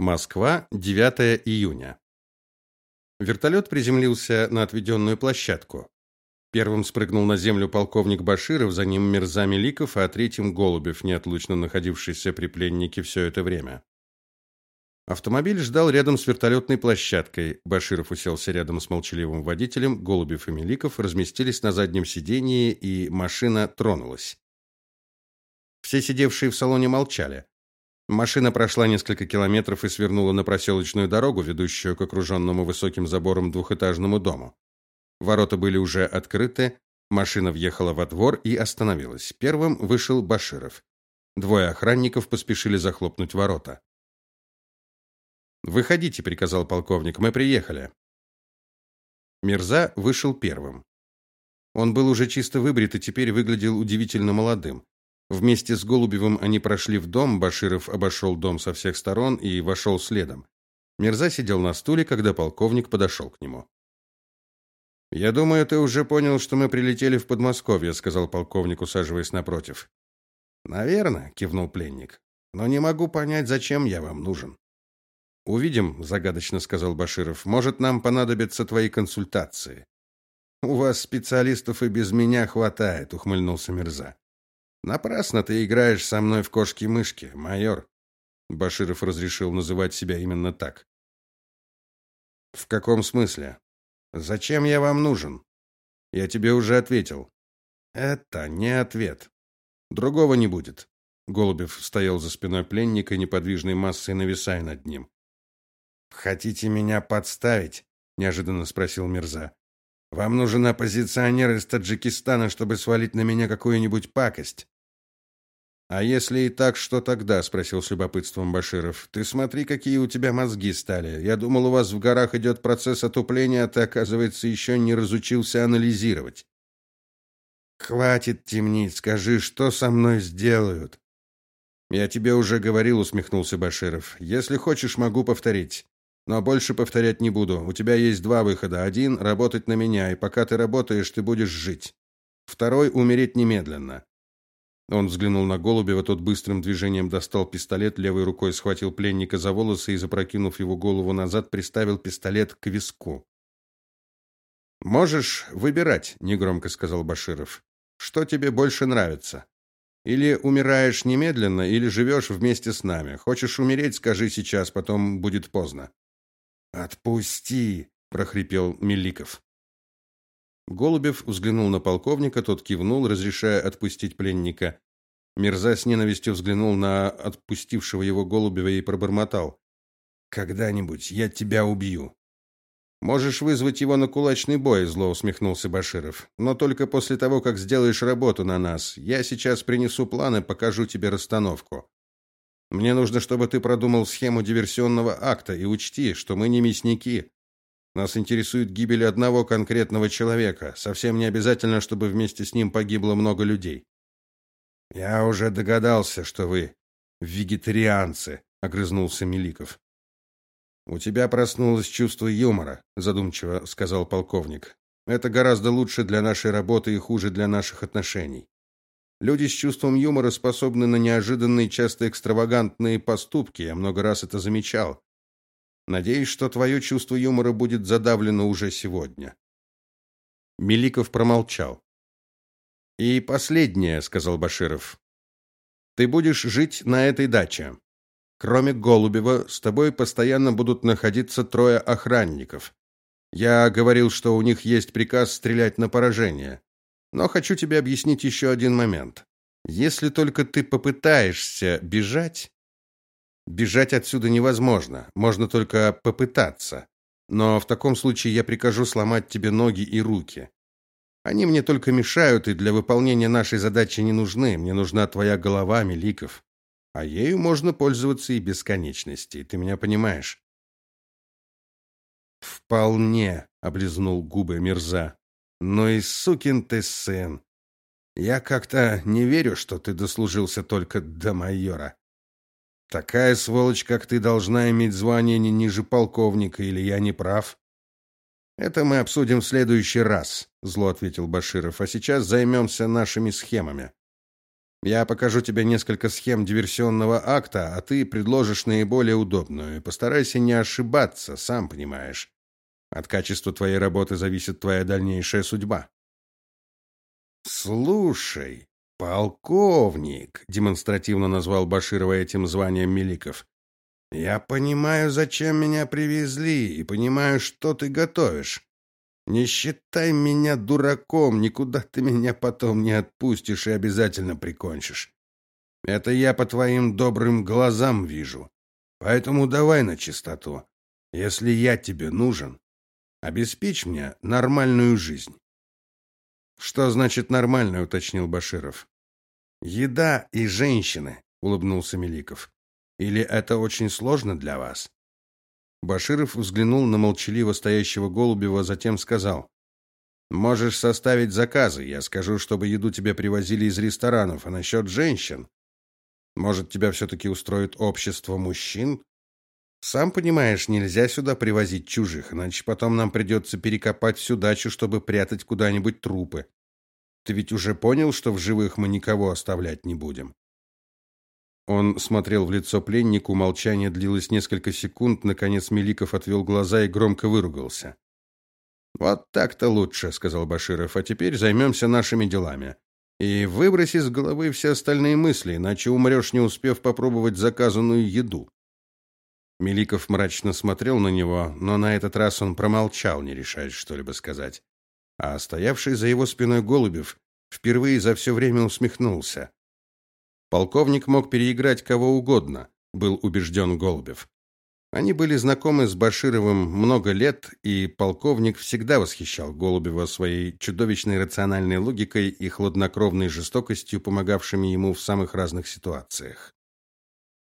Москва, 9 июня. Вертолет приземлился на отведенную площадку. Первым спрыгнул на землю полковник Баширов, за ним Мирза Меликов, а третьим Голубев, неотлучно находившийся при пленнике все это время. Автомобиль ждал рядом с вертолетной площадкой. Баширов уселся рядом с молчаливым водителем, Голубев и Меликов разместились на заднем сидении, и машина тронулась. Все сидевшие в салоне молчали. Машина прошла несколько километров и свернула на проселочную дорогу, ведущую к окруженному высоким забором двухэтажному дому. Ворота были уже открыты, машина въехала во двор и остановилась. Первым вышел Баширов. Двое охранников поспешили захлопнуть ворота. "Выходите", приказал полковник. "Мы приехали". Мирза вышел первым. Он был уже чисто выбрит и теперь выглядел удивительно молодым. Вместе с Голубевым они прошли в дом, Баширов обошел дом со всех сторон и вошел следом. Мирза сидел на стуле, когда полковник подошел к нему. Я думаю, ты уже понял, что мы прилетели в Подмосковье, сказал полковник, усаживаясь напротив. Наверное, кивнул пленник. Но не могу понять, зачем я вам нужен. Увидим, загадочно сказал Баширов. Может, нам понадобятся твои консультации. У вас специалистов и без меня хватает, ухмыльнулся Мирза. Напрасно ты играешь со мной в кошки-мышки, майор. Баширов разрешил называть себя именно так. В каком смысле? Зачем я вам нужен? Я тебе уже ответил. Это не ответ. Другого не будет. Голубев стоял за спиной пленника, неподвижной массой нависая над ним. Хотите меня подставить? неожиданно спросил Мирза. Вам нужен оппозиционер из Таджикистана, чтобы свалить на меня какую-нибудь пакость. А если и так, что тогда, спросил с любопытством Баширов. Ты смотри, какие у тебя мозги стали. Я думал, у вас в горах идет процесс отупления, а ты, оказывается, еще не разучился анализировать. Хватит темнить, скажи, что со мной сделают? Я тебе уже говорил, усмехнулся Баширов. Если хочешь, могу повторить. Но больше повторять не буду. У тебя есть два выхода. Один работать на меня, и пока ты работаешь, ты будешь жить. Второй умереть немедленно. Он взглянул на Голубева, тот быстрым движением достал пистолет, левой рукой схватил пленника за волосы и, запрокинув его голову назад, приставил пистолет к виску. «Можешь выбирать», — негромко сказал Баширов. «Что тебе больше нравится? Или умираешь немедленно, или живешь вместе с нами. Хочешь умереть, скажи сейчас, потом будет поздно». «Отпусти!» — прохрипел Меликов. Голубев взглянул на полковника, тот кивнул, разрешая отпустить пленника. Мирза с ненавистью взглянул на отпустившего его Голубева и пробормотал: "Когда-нибудь я тебя убью". Можешь вызвать его на кулачный бой, зло усмехнулся Баширов. Но только после того, как сделаешь работу на нас. Я сейчас принесу планы, покажу тебе расстановку. Мне нужно, чтобы ты продумал схему диверсионного акта и учти, что мы не мясники. Нас интересует гибель одного конкретного человека. Совсем не обязательно, чтобы вместе с ним погибло много людей. Я уже догадался, что вы вегетарианцы, огрызнулся Меликов. У тебя проснулось чувство юмора, задумчиво сказал полковник. Это гораздо лучше для нашей работы и хуже для наших отношений. Люди с чувством юмора способны на неожиданные, часто экстравагантные поступки. Я много раз это замечал. Надеюсь, что твое чувство юмора будет задавлено уже сегодня. Меликов промолчал. И последнее, сказал Баширов. Ты будешь жить на этой даче. Кроме Голубева, с тобой постоянно будут находиться трое охранников. Я говорил, что у них есть приказ стрелять на поражение. Но хочу тебе объяснить еще один момент. Если только ты попытаешься бежать, Бежать отсюда невозможно, можно только попытаться. Но в таком случае я прикажу сломать тебе ноги и руки. Они мне только мешают и для выполнения нашей задачи не нужны. Мне нужна твоя голова, Меликов. А ею можно пользоваться и без конечностей. Ты меня понимаешь? Вполне, облизнул губы Мирза. Но и сукин ты сын. Я как-то не верю, что ты дослужился только до майора. Такая сволочь, как ты, должна иметь звание не ниже полковника, или я не прав? Это мы обсудим в следующий раз, зло ответил Баширов. А сейчас займемся нашими схемами. Я покажу тебе несколько схем диверсионного акта, а ты предложишь наиболее удобную. И постарайся не ошибаться, сам понимаешь. От качества твоей работы зависит твоя дальнейшая судьба. Слушай, полковник, демонстративно назвал Баширова этим званием Меликов. Я понимаю, зачем меня привезли, и понимаю, что ты готовишь. Не считай меня дураком, никуда ты меня потом не отпустишь и обязательно прикончишь. Это я по твоим добрым глазам вижу. Поэтому давай на чистоту. Если я тебе нужен, обеспечь мне нормальную жизнь. Что значит нормальная, уточнил Баширов. Еда и женщины, улыбнулся Меликов. Или это очень сложно для вас? Баширов взглянул на молчаливо стоящего Голубева, затем сказал: "Можешь составить заказы, я скажу, чтобы еду тебе привозили из ресторанов, а насчет женщин, может, тебя все таки устроит общество мужчин? Сам понимаешь, нельзя сюда привозить чужих, иначе потом нам придется перекопать всю дачу, чтобы прятать куда-нибудь трупы. Ты ведь уже понял, что в живых мы никого оставлять не будем?" Он смотрел в лицо пленнику, молчание длилось несколько секунд, наконец Меликов отвел глаза и громко выругался. Вот так-то лучше, сказал Баширов. А теперь займемся нашими делами. И выброси из головы все остальные мысли, иначе умрешь, не успев попробовать заказанную еду. Меликов мрачно смотрел на него, но на этот раз он промолчал, не решаясь что-либо сказать. А стоявший за его спиной Голубев впервые за все время усмехнулся. Полковник мог переиграть кого угодно, был убежден Голубев. Они были знакомы с Башировым много лет, и полковник всегда восхищал Голубева своей чудовищной рациональной логикой и хладнокровной жестокостью, помогавшими ему в самых разных ситуациях.